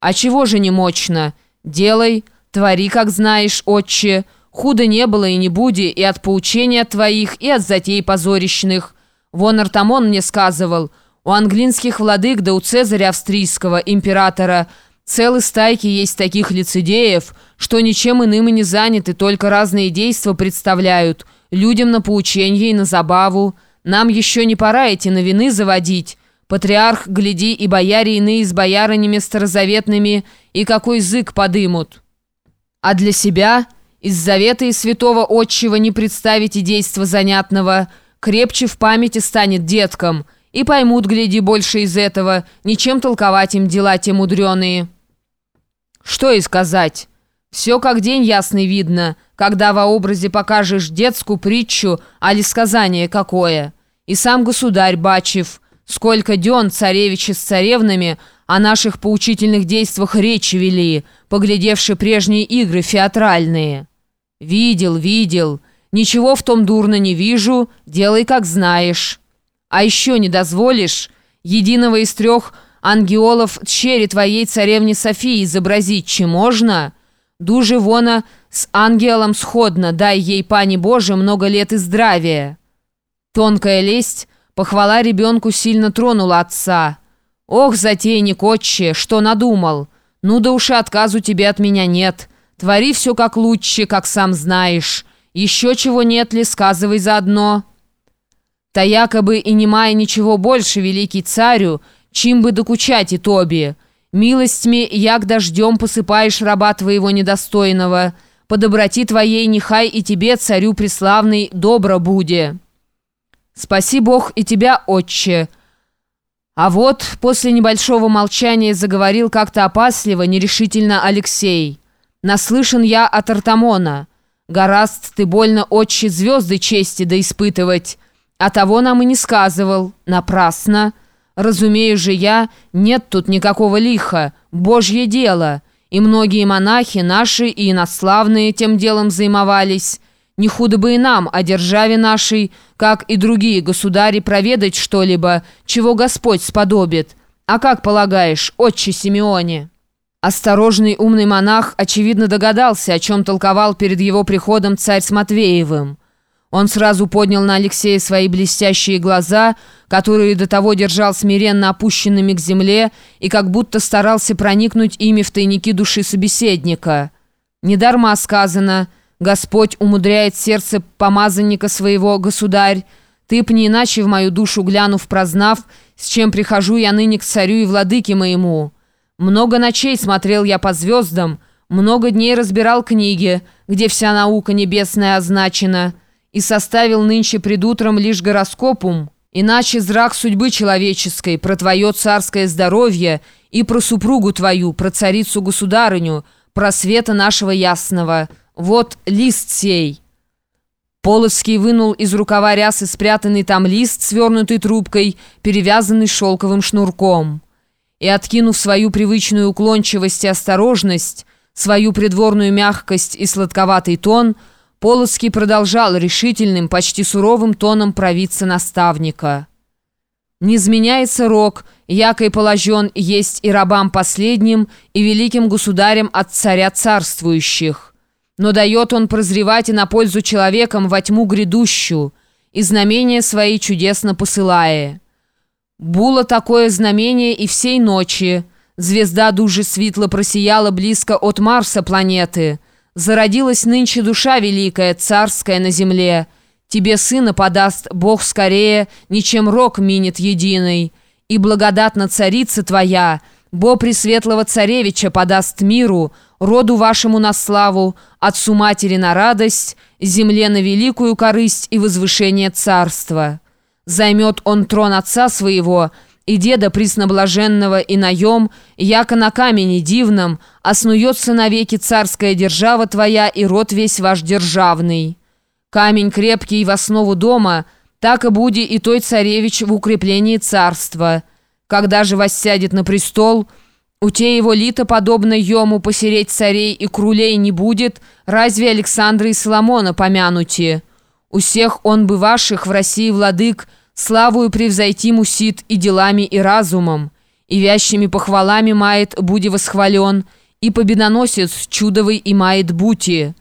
«А чего же не мощно? Делай, твори, как знаешь, отче. Худо не было и не буди и от поучения твоих, и от затей позорищных. Вон Артамон мне сказывал, у английских владык да у Цезаря австрийского, императора, целые стайки есть таких лицедеев, что ничем иным и не заняты, только разные действия представляют, людям на поучение и на забаву. Нам еще не пора эти новины заводить». Патриарх, гляди, и бояре иные с боярынями старозаветными, и какой язык подымут. А для себя, из завета и святого отчего не представите действа занятного, крепче в памяти станет деткам, и поймут, гляди, больше из этого, ничем толковать им дела те мудреные. Что и сказать. Все как день ясный видно, когда во образе покажешь детскую притчу, али сказание какое. И сам государь Бачев – Сколько дён царевичи с царевнами о наших поучительных действиях речи вели, поглядевши прежние игры феатральные. Видел, видел, ничего в том дурно не вижу, делай как знаешь. А еще не дозволишь единого из трех ангелов тщери твоей царевне Софии изобразить, че можно? Дуже вона с ангелом сходно, дай ей, пани Боже, много лет и здравия. Тонкая лесть Похвала ребенку сильно тронула отца. «Ох, затейник, отче, что надумал? Ну да уж и отказу тебе от меня нет. Твори все как лучше, как сам знаешь. Еще чего нет ли, сказывай заодно». Та якобы и не мая ничего больше, великий царю, чем бы докучать и тоби. Милостьми, як дождем посыпаешь раба твоего недостойного. По доброте твоей нехай и тебе, царю преславный, добро буде». «Спаси Бог и тебя, отче!» А вот после небольшого молчания заговорил как-то опасливо, нерешительно Алексей. «Наслышан я от Артамона. Гораст ты больно, отче, звезды чести да испытывать. А того нам и не сказывал. Напрасно. Разумею же я, нет тут никакого лиха. Божье дело. И многие монахи, наши и инославные, тем делом займовались». Не худо бы и нам, о державе нашей, как и другие государи, проведать что-либо, чего Господь сподобит. А как полагаешь, отче Симеоне?» Осторожный умный монах, очевидно, догадался, о чем толковал перед его приходом царь с Матвеевым. Он сразу поднял на Алексея свои блестящие глаза, которые до того держал смиренно опущенными к земле и как будто старался проникнуть ими в тайники души собеседника. «Недарма сказано», Господь умудряет сердце помазанника своего, государь. Ты б не иначе в мою душу глянув, прознав, с чем прихожу я ныне к царю и владыке моему. Много ночей смотрел я по звездам, много дней разбирал книги, где вся наука небесная означена, и составил нынче пред утром лишь гороскопум, иначе зрак судьбы человеческой, про твое царское здоровье и про супругу твою, про царицу-государыню, про света нашего ясного». «Вот лист сей». Полоцкий вынул из рукава рясы спрятанный там лист, свернутый трубкой, перевязанный шелковым шнурком. И, откинув свою привычную уклончивость и осторожность, свою придворную мягкость и сладковатый тон, Полоцкий продолжал решительным, почти суровым тоном провидца наставника. «Не изменяется рок, якой положен есть и рабам последним, и великим государям от царя царствующих» но дает он прозревать и на пользу человекам во тьму грядущую, и знамения свои чудесно посылая. Було такое знамение и всей ночи. Звезда дужи светло просияла близко от Марса планеты. Зародилась нынче душа великая, царская на земле. Тебе сына подаст Бог скорее, ничем рок минет единый. И благодатна царица твоя, Бо Пресветлого Царевича подаст миру, роду вашему на славу, отцу матери на радость, земле на великую корысть и возвышение царства. Займет он трон отца своего, и деда присноблаженного и наем, яко на камени дивном, оснуется навеки царская держава твоя и род весь ваш державный. Камень крепкий в основу дома, так и буди и той царевич в укреплении царства. Когда же воссядет на престол, у те его лито, подобно ему, посереть царей и крулей не будет, разве Александра и Соломона помянути? У всех он бы ваших в России владык, славую превзойти мусит и делами, и разумом. и вящими похвалами мает, буди восхвален, и победоносец чудовый и мает бути».